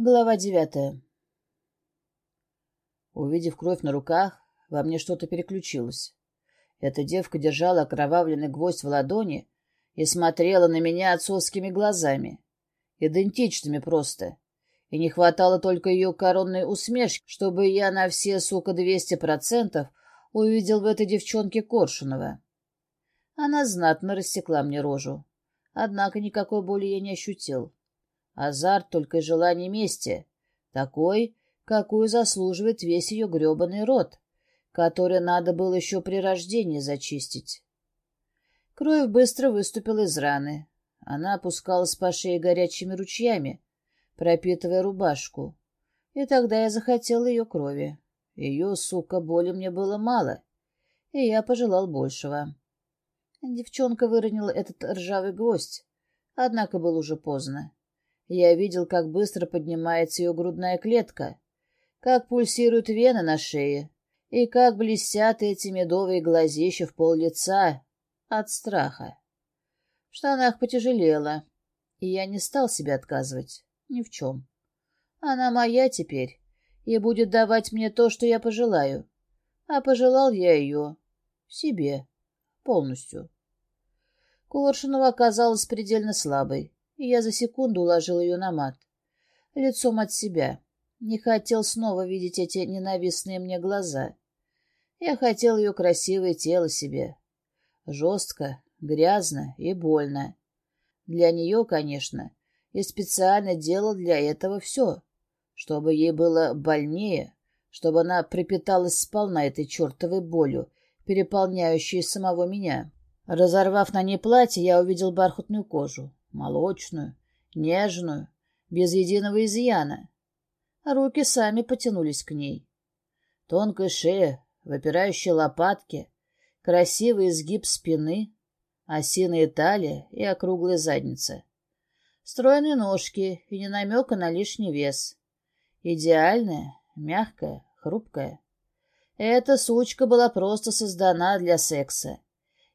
Глава девятая. Увидев кровь на руках, во мне что-то переключилось. Эта девка держала окровавленный гвоздь в ладони и смотрела на меня отцовскими глазами. Идентичными просто. И не хватало только ее коронной усмешки, чтобы я на все, сука, двести процентов увидел в этой девчонке Коршунова. Она знатно рассекла мне рожу. Однако никакой боли я не ощутил. Азарт только и желание мести. Такой, какую заслуживает весь ее гребаный род, который надо было еще при рождении зачистить. Кровь быстро выступила из раны. Она опускалась по шее горячими ручьями, пропитывая рубашку. И тогда я захотел ее крови. Ее, сука, боли мне было мало, и я пожелал большего. Девчонка выронила этот ржавый гвоздь, однако было уже поздно. Я видел, как быстро поднимается ее грудная клетка, как пульсируют вены на шее и как блестят эти медовые глазища в пол лица от страха. В штанах потяжелело, и я не стал себе отказывать ни в чем. Она моя теперь и будет давать мне то, что я пожелаю. А пожелал я ее себе полностью. Коршунова оказалась предельно слабой и я за секунду уложил ее на мат. Лицом от себя. Не хотел снова видеть эти ненавистные мне глаза. Я хотел ее красивое тело себе. Жестко, грязно и больно. Для нее, конечно, и специально делал для этого все, чтобы ей было больнее, чтобы она пропиталась сполна этой чертовой болью, переполняющей самого меня. Разорвав на ней платье, я увидел бархатную кожу молочную, нежную, без единого изъяна. Руки сами потянулись к ней. Тонкая шея, выпирающие лопатки, красивый изгиб спины, осиная талия и округлая задница. Стройные ножки и не намека на лишний вес. Идеальная, мягкая, хрупкая. Эта сучка была просто создана для секса.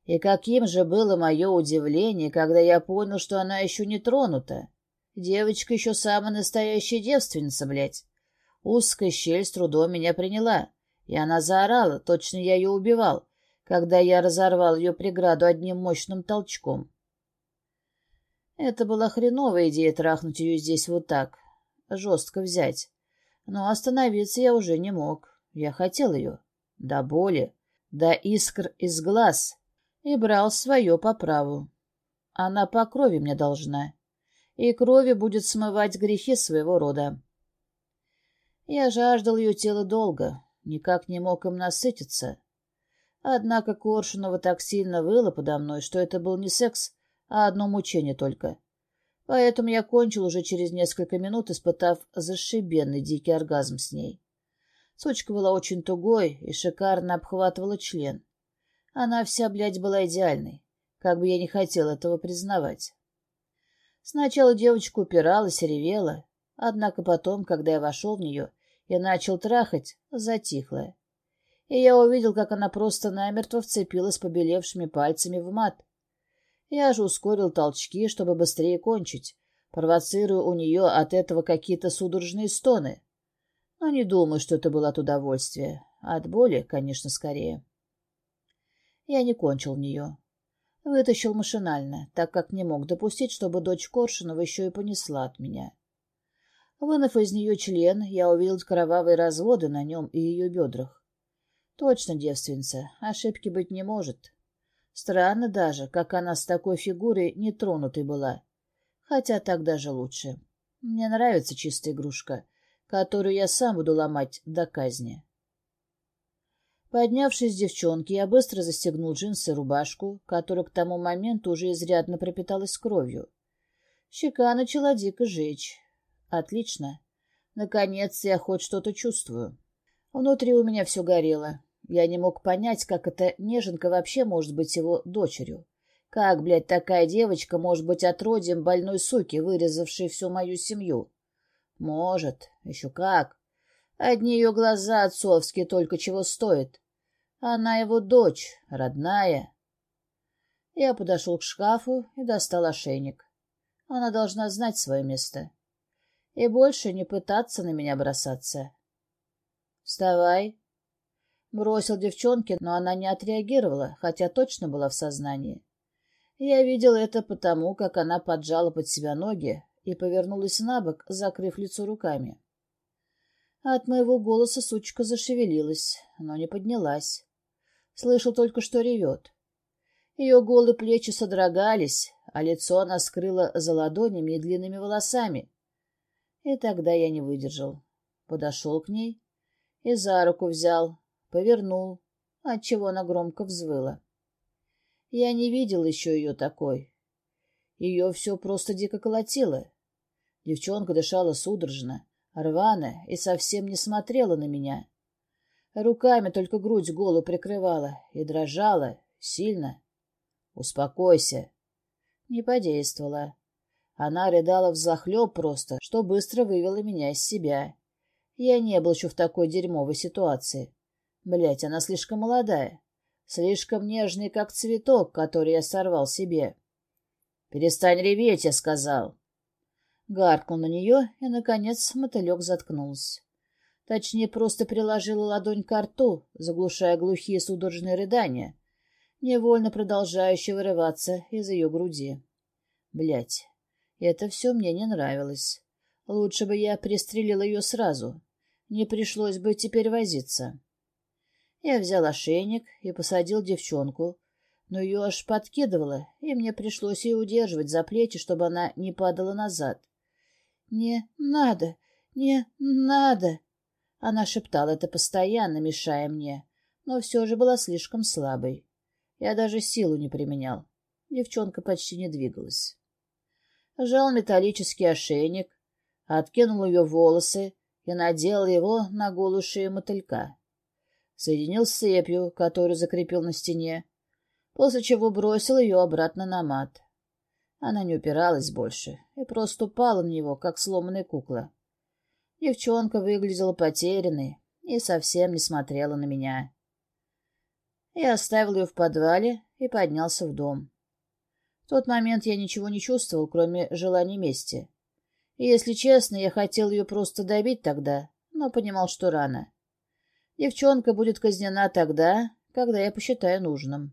И каким же было мое удивление, когда я понял, что она еще не тронута. Девочка еще самая настоящая девственница, блядь. Узкая щель с трудом меня приняла, и она заорала, точно я ее убивал, когда я разорвал ее преграду одним мощным толчком. Это была хреновая идея трахнуть ее здесь вот так, жестко взять. Но остановиться я уже не мог. Я хотел ее. До боли, до искр из глаз, и брал свое по праву. Она по крови мне должна, и крови будет смывать грехи своего рода. Я жаждал ее тело долго, никак не мог им насытиться. Однако Коршунова так сильно выла подо мной, что это был не секс, а одно мучение только. Поэтому я кончил уже через несколько минут, испытав зашибенный дикий оргазм с ней. Сучка была очень тугой и шикарно обхватывала член. Она вся, блядь, была идеальной, как бы я не хотел этого признавать. Сначала девочка упиралась ревела, однако потом, когда я вошел в нее и начал трахать, затихла. И я увидел, как она просто намертво вцепилась побелевшими пальцами в мат. Я же ускорил толчки, чтобы быстрее кончить, провоцируя у нее от этого какие-то судорожные стоны. Но не думаю, что это было от удовольствия. От боли, конечно, скорее. Я не кончил в нее. Вытащил машинально, так как не мог допустить, чтобы дочь Коршунова еще и понесла от меня. Вынув из нее член, я увидел кровавые разводы на нем и ее бедрах. Точно девственница, ошибки быть не может. Странно даже, как она с такой фигурой нетронутой была. Хотя так даже лучше. Мне нравится чистая игрушка, которую я сам буду ломать до казни. Поднявшись с девчонки, я быстро застегнул джинсы и рубашку, которая к тому моменту уже изрядно пропиталась кровью. Щека начала дико жечь. Отлично. Наконец я хоть что-то чувствую. Внутри у меня все горело. Я не мог понять, как эта неженка вообще может быть его дочерью. Как, блядь, такая девочка может быть отродьем больной суки, вырезавшей всю мою семью? Может, еще как. Одни ее глаза отцовские только чего стоят. Она его дочь, родная. Я подошел к шкафу и достал ошейник. Она должна знать свое место. и больше не пытаться на меня бросаться. «Вставай!» Бросил девчонке, но она не отреагировала, хотя точно была в сознании. Я видел это потому, как она поджала под себя ноги и повернулась на бок, закрыв лицо руками. От моего голоса сучка зашевелилась, но не поднялась. Слышал только, что ревет. Ее голые плечи содрогались, а лицо она скрыла за ладонями и длинными волосами. И тогда я не выдержал. Подошел к ней и за руку взял, повернул, отчего она громко взвыла. Я не видел еще ее такой. Ее все просто дико колотило. Девчонка дышала судорожно, рвано и совсем не смотрела на меня. Руками только грудь голую прикрывала и дрожала сильно. «Успокойся». Не подействовала. Она рыдала взахлеб просто, что быстро вывела меня из себя. Я не был еще в такой дерьмовой ситуации. Блять, она слишком молодая. Слишком нежный, как цветок, который я сорвал себе. «Перестань реветь», — я сказал. Гаркнул на нее, и, наконец, мотылек заткнулся. Точнее, просто приложила ладонь к рту, заглушая глухие судорожные рыдания, невольно продолжающие вырываться из ее груди. Блять, это все мне не нравилось. Лучше бы я пристрелила ее сразу. Не пришлось бы теперь возиться. Я взял ошейник и посадил девчонку, но ее аж подкидывало, и мне пришлось ее удерживать за плечи, чтобы она не падала назад. «Не надо, не надо!» Она шептала это постоянно, мешая мне, но все же была слишком слабой. Я даже силу не применял. Девчонка почти не двигалась. Жал металлический ошейник, откинул ее волосы и надел его на голую шею мотылька соединил с цепью, которую закрепил на стене, после чего бросил ее обратно на мат. Она не упиралась больше и просто упала на него, как сломанная кукла. Девчонка выглядела потерянной и совсем не смотрела на меня. Я оставил ее в подвале и поднялся в дом. В тот момент я ничего не чувствовал, кроме желания мести. И, если честно, я хотел ее просто добить тогда, но понимал, что рано. Девчонка будет казнена тогда, когда я посчитаю нужным.